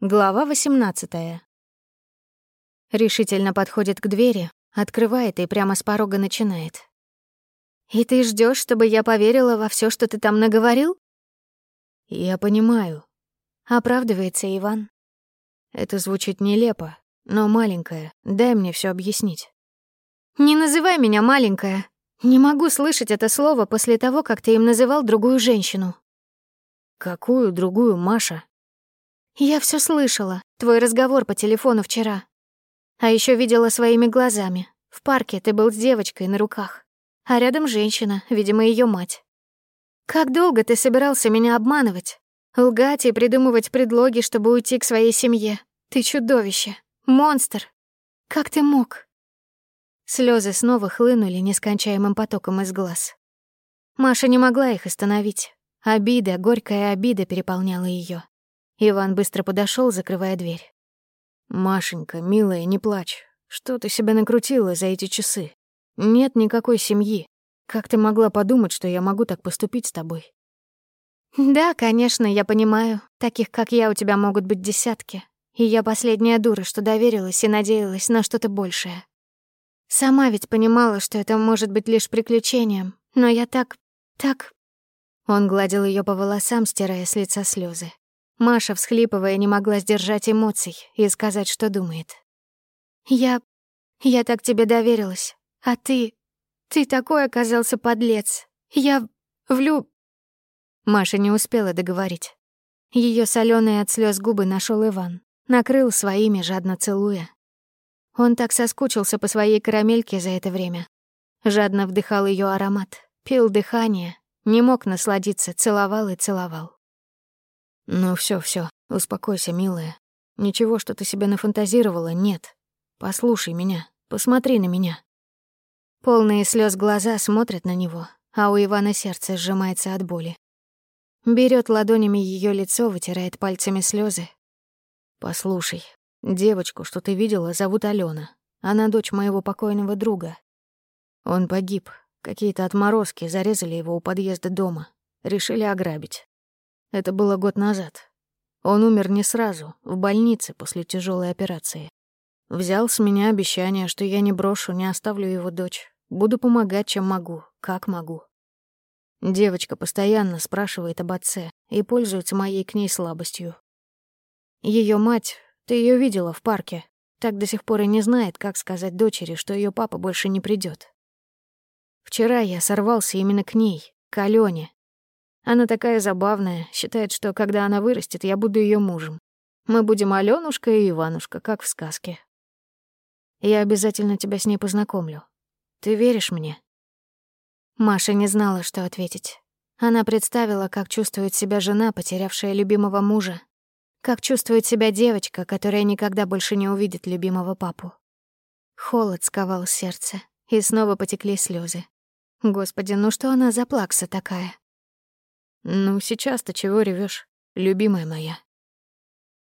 Глава 18. Решительно подходит к двери, открывает и прямо с порога начинает. «И ты ждешь, чтобы я поверила во все, что ты там наговорил?» «Я понимаю», — оправдывается Иван. «Это звучит нелепо, но маленькая, дай мне все объяснить». «Не называй меня маленькая. Не могу слышать это слово после того, как ты им называл другую женщину». «Какую другую, Маша?» Я все слышала, твой разговор по телефону вчера. А еще видела своими глазами. В парке ты был с девочкой на руках, а рядом женщина, видимо, ее мать. Как долго ты собирался меня обманывать? Лгать и придумывать предлоги, чтобы уйти к своей семье? Ты чудовище, монстр. Как ты мог? Слезы снова хлынули нескончаемым потоком из глаз. Маша не могла их остановить. Обида, горькая обида переполняла ее. Иван быстро подошел, закрывая дверь. «Машенька, милая, не плачь. Что ты себя накрутила за эти часы? Нет никакой семьи. Как ты могла подумать, что я могу так поступить с тобой?» «Да, конечно, я понимаю. Таких, как я, у тебя могут быть десятки. И я последняя дура, что доверилась и надеялась на что-то большее. Сама ведь понимала, что это может быть лишь приключением. Но я так... так...» Он гладил ее по волосам, стирая с лица слезы. Маша, всхлипывая, не могла сдержать эмоций и сказать, что думает. «Я... я так тебе доверилась. А ты... ты такой оказался подлец. Я... влю...» Маша не успела договорить. Ее соленые от слез губы нашел Иван, накрыл своими, жадно целуя. Он так соскучился по своей карамельке за это время. Жадно вдыхал ее аромат, пил дыхание, не мог насладиться, целовал и целовал. Ну все, все, успокойся, милая. Ничего, что ты себе нафантазировала, нет. Послушай меня, посмотри на меня. Полные слез глаза смотрят на него, а у Ивана сердце сжимается от боли. Берет ладонями ее лицо, вытирает пальцами слезы. Послушай, девочку, что ты видела, зовут Алена. Она дочь моего покойного друга. Он погиб. Какие-то отморозки зарезали его у подъезда дома. Решили ограбить. Это было год назад. Он умер не сразу, в больнице после тяжелой операции. Взял с меня обещание, что я не брошу, не оставлю его дочь. Буду помогать, чем могу, как могу. Девочка постоянно спрашивает об отце и пользуется моей к ней слабостью. Ее мать, ты ее видела в парке, так до сих пор и не знает, как сказать дочери, что ее папа больше не придет. Вчера я сорвался именно к ней, к Алёне, она такая забавная, считает, что когда она вырастет, я буду ее мужем. Мы будем Алёнушка и Иванушка, как в сказке. Я обязательно тебя с ней познакомлю. Ты веришь мне?» Маша не знала, что ответить. Она представила, как чувствует себя жена, потерявшая любимого мужа, как чувствует себя девочка, которая никогда больше не увидит любимого папу. Холод сковал сердце, и снова потекли слезы. Господи, ну что она за плакса такая? Ну, сейчас-то чего ревешь, любимая моя?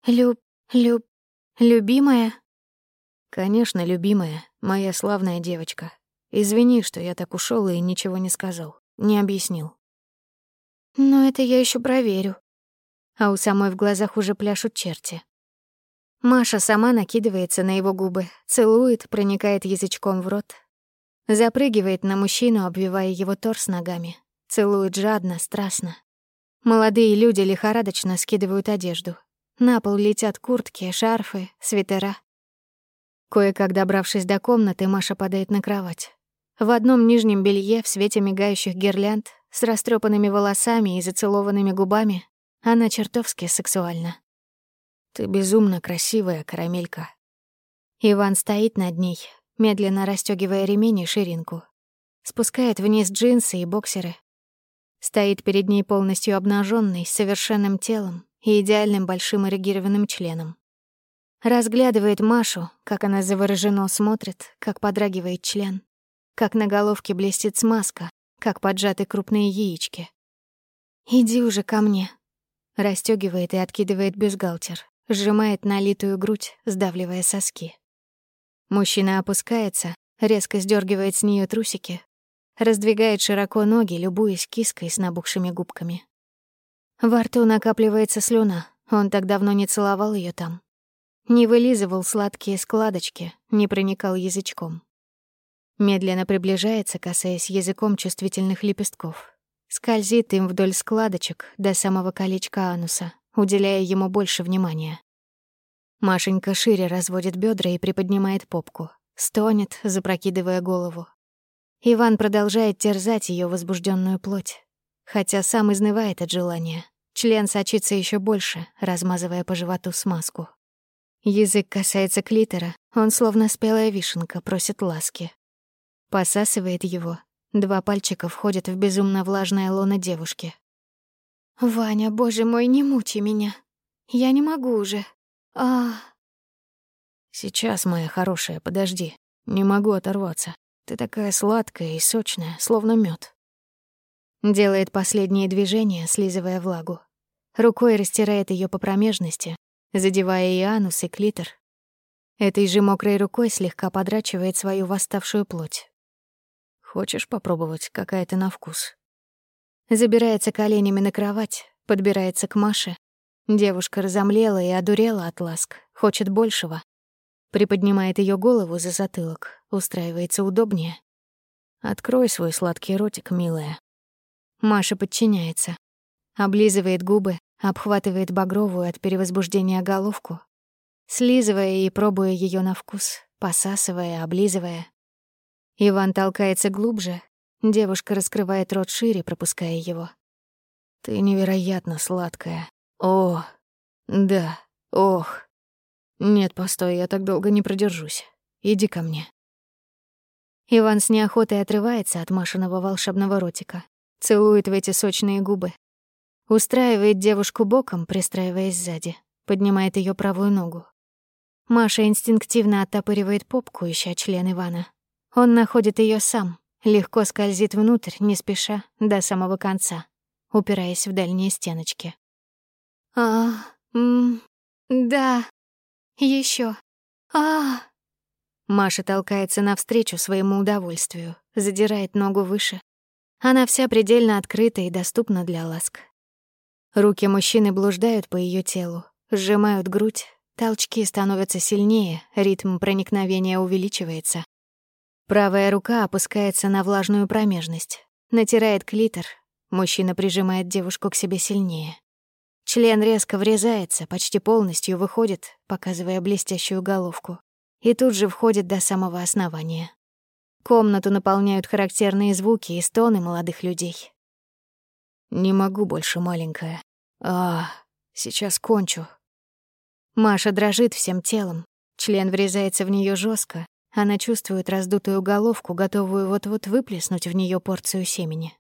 Люб... люб... любимая? Конечно, любимая, моя славная девочка. Извини, что я так ушел и ничего не сказал, не объяснил. Но это я еще проверю. А у самой в глазах уже пляшут черти. Маша сама накидывается на его губы, целует, проникает язычком в рот. Запрыгивает на мужчину, обвивая его торс ногами. Целует жадно, страстно. Молодые люди лихорадочно скидывают одежду. На пол летят куртки, шарфы, свитера. Кое-как добравшись до комнаты, Маша падает на кровать. В одном нижнем белье в свете мигающих гирлянд, с растрепанными волосами и зацелованными губами, она чертовски сексуальна. «Ты безумно красивая, карамелька». Иван стоит над ней, медленно расстёгивая ремень и ширинку. Спускает вниз джинсы и боксеры, Стоит перед ней полностью обнаженный, с совершенным телом и идеальным большим эрегированным членом. Разглядывает Машу, как она завороженно смотрит, как подрагивает член, как на головке блестит смазка, как поджаты крупные яички. «Иди уже ко мне», — расстёгивает и откидывает бюстгальтер, сжимает налитую грудь, сдавливая соски. Мужчина опускается, резко сдергивает с нее трусики, Раздвигает широко ноги, любуясь киской с набухшими губками. Во рту накапливается слюна, Он так давно не целовал ее там. Не вылизывал сладкие складочки, не проникал язычком. Медленно приближается, касаясь языком чувствительных лепестков. Скользит им вдоль складочек до самого колечка ануса, уделяя ему больше внимания. Машенька шире разводит бедра и приподнимает попку. Стонет, запрокидывая голову. Иван продолжает терзать ее возбужденную плоть. Хотя сам изнывает от желания. Член сочится еще больше, размазывая по животу смазку. Язык касается клитора, он словно спелая вишенка, просит ласки. Посасывает его. Два пальчика входят в безумно влажное лоно девушки. «Ваня, боже мой, не мучи меня. Я не могу уже. а «Сейчас, моя хорошая, подожди. Не могу оторваться. Ты такая сладкая и сочная, словно мед. Делает последние движения, слизывая влагу. Рукой растирает ее по промежности, задевая и анус, и клитор. Этой же мокрой рукой слегка подрачивает свою восставшую плоть. «Хочешь попробовать, какая ты на вкус?» Забирается коленями на кровать, подбирается к Маше. Девушка разомлела и одурела от ласк, хочет большего. Приподнимает ее голову за затылок, устраивается удобнее. «Открой свой сладкий ротик, милая», Маша подчиняется. Облизывает губы, обхватывает багровую от перевозбуждения головку, слизывая и пробуя ее на вкус, посасывая, облизывая. Иван толкается глубже, девушка раскрывает рот шире, пропуская его. «Ты невероятно сладкая. О, да, ох. Нет, постой, я так долго не продержусь. Иди ко мне». Иван с неохотой отрывается от Машиного волшебного ротика, Целует в эти сочные губы. Устраивает девушку боком, пристраиваясь сзади. Поднимает ее правую ногу. Маша инстинктивно оттопыривает попку, ища член Ивана. Он находит ее сам, легко скользит внутрь, не спеша, до самого конца, упираясь в дальние стеночки. «А, м, да, еще. а Маша толкается навстречу своему удовольствию, задирает ногу выше, она вся предельно открыта и доступна для ласк. Руки мужчины блуждают по ее телу, сжимают грудь, толчки становятся сильнее, ритм проникновения увеличивается. Правая рука опускается на влажную промежность, натирает клитор. Мужчина прижимает девушку к себе сильнее. Член резко врезается, почти полностью выходит, показывая блестящую головку, и тут же входит до самого основания. Комнату наполняют характерные звуки и стоны молодых людей. «Не могу больше, маленькая. А, сейчас кончу». Маша дрожит всем телом. Член врезается в нее жестко. Она чувствует раздутую головку, готовую вот-вот выплеснуть в нее порцию семени.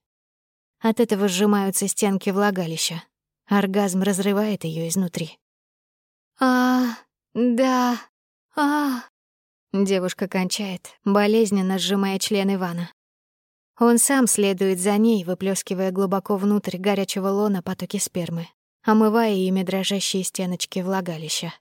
От этого сжимаются стенки влагалища. Оргазм разрывает ее изнутри. «А, да, а...» Девушка кончает, болезненно сжимая член Ивана. Он сам следует за ней, выплескивая глубоко внутрь горячего лона потоки спермы, омывая ими дрожащие стеночки влагалища.